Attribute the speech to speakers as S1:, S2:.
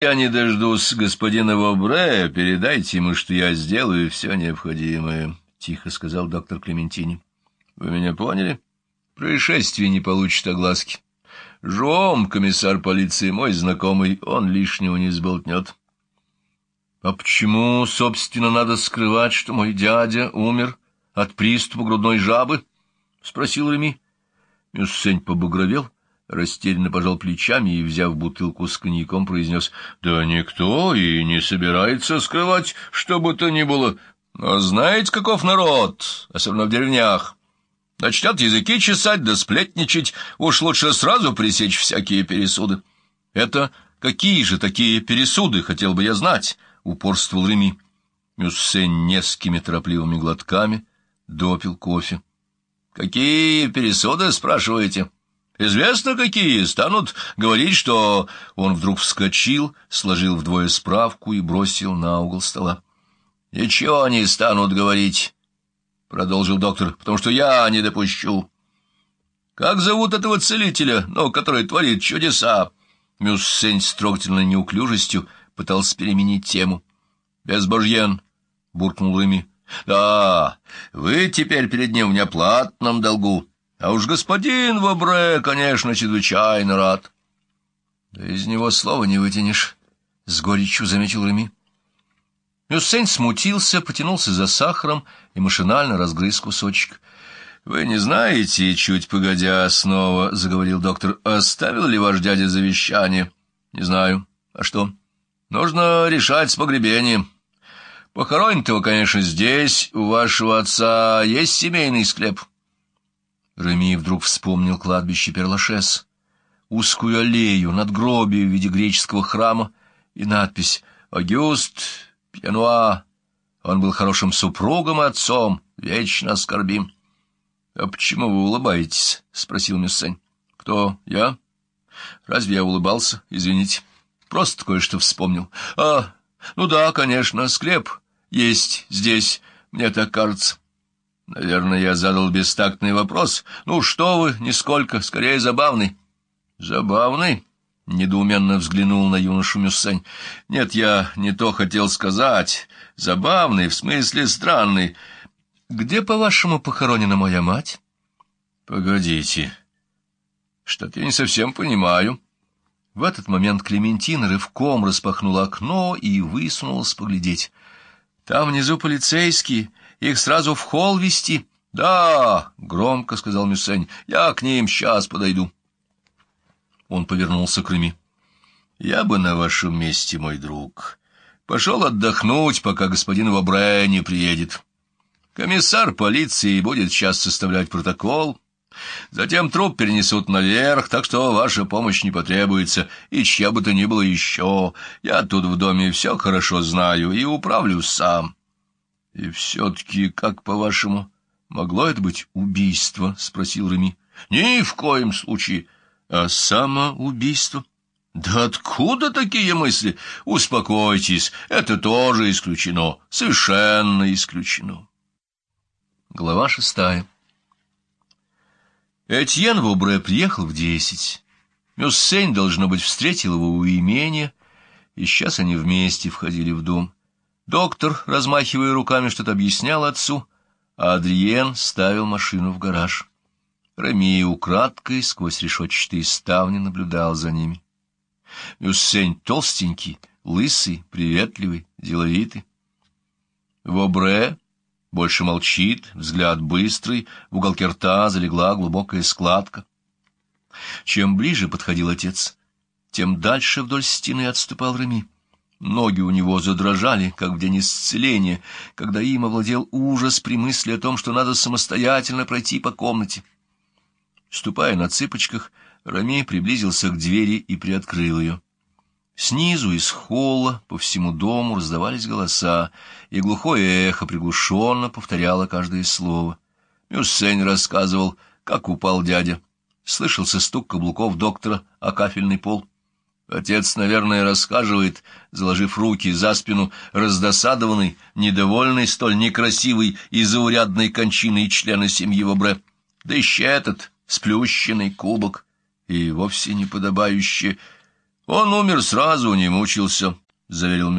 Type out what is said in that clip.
S1: я не дождусь господина Вобре, передайте ему, что я сделаю все необходимое, — тихо сказал доктор Клементини. — Вы меня поняли? Происшествие не получит огласки. Жом, комиссар полиции, мой знакомый, он лишнего не сболтнет. — А почему, собственно, надо скрывать, что мой дядя умер от приступа грудной жабы? — спросил Реми. Мюссень побагровел, растерянно пожал плечами и, взяв бутылку с коньяком, произнес, — Да никто и не собирается скрывать, что бы то ни было. Но знаете, каков народ, особенно в деревнях? Начнет языки чесать да сплетничать, уж лучше сразу пресечь всякие пересуды. — Это какие же такие пересуды, хотел бы я знать, — упорствовал Реми. Мюссень несколькими торопливыми глотками допил кофе. — Какие пересуды, спрашиваете? — Известно, какие станут говорить, что... Он вдруг вскочил, сложил вдвое справку и бросил на угол стола. — Ничего они станут говорить, — продолжил доктор, — потому что я не допущу. — Как зовут этого целителя, ну, который творит чудеса? Мюссень с трогательной неуклюжестью пытался переменить тему. — Безбожьен, — буркнул Реми. — Да, вы теперь перед ним в неоплатном долгу. А уж господин Вобре, конечно, чрезвычайно рад. — Да из него слова не вытянешь, — с горечью заметил Реми. Мюссень смутился, потянулся за сахаром и машинально разгрыз кусочек. — Вы не знаете, чуть погодя снова, — заговорил доктор, — оставил ли ваш дядя завещание? — Не знаю. А что? — Нужно решать с погребением. Похоронить его, конечно, здесь. У вашего отца есть семейный склеп? — Реми вдруг вспомнил кладбище Перлашес, узкую аллею, надгробие в виде греческого храма и надпись «Агюст Пьянуа». Он был хорошим супругом и отцом, вечно скорбим. — А почему вы улыбаетесь? — спросил Мюссень. — Кто, я? Разве я улыбался? Извините. Просто кое-что вспомнил. — А, ну да, конечно, склеп есть здесь, мне так кажется. Наверное, я задал бестактный вопрос. Ну, что вы, нисколько, скорее забавный. Забавный? Недоуменно взглянул на юношу Мюссень. Нет, я не то хотел сказать. Забавный, в смысле странный. Где, по-вашему, похоронена моя мать? Погодите. Что-то я не совсем понимаю. В этот момент Клементина рывком распахнула окно и высунулась поглядеть. Там внизу полицейские их сразу в холл вести? — Да, — громко сказал Мюссень, — я к ним сейчас подойду. Он повернулся к Реми. — Я бы на вашем месте, мой друг, пошел отдохнуть, пока господин Вобре не приедет. Комиссар полиции будет сейчас составлять протокол. Затем труп перенесут наверх, так что ваша помощь не потребуется, и чья бы то ни было еще. Я тут в доме все хорошо знаю и управлюсь сам. — И все-таки, как по-вашему, могло это быть убийство? — спросил Реми. — Ни в коем случае. А самоубийство? — Да откуда такие мысли? Успокойтесь, это тоже исключено, совершенно исключено. Глава шестая Этьен Вобре приехал в десять. Мюссень, должно быть, встретил его у имения, и сейчас они вместе входили в дом. Доктор, размахивая руками, что-то объяснял отцу, а Адриен ставил машину в гараж. Рами украдкой сквозь решетчатые ставни наблюдал за ними. Мюссень толстенький, лысый, приветливый, деловитый. Вобре больше молчит, взгляд быстрый, в уголке рта залегла глубокая складка. Чем ближе подходил отец, тем дальше вдоль стены отступал Рами. Ноги у него задрожали, как в день исцеления, когда им овладел ужас при мысли о том, что надо самостоятельно пройти по комнате. Ступая на цыпочках, Рами приблизился к двери и приоткрыл ее. Снизу из холла по всему дому раздавались голоса, и глухое эхо приглушенно повторяло каждое слово. Мюссень рассказывал, как упал дядя. Слышался стук каблуков доктора о кафельный пол. Отец, наверное, рассказывает, заложив руки за спину, раздосадованный, недовольный столь некрасивой и заурядной кончиной члена семьи Вобре. Да еще этот сплющенный кубок, и вовсе не подобающий. Он умер сразу, не мучился, — заверил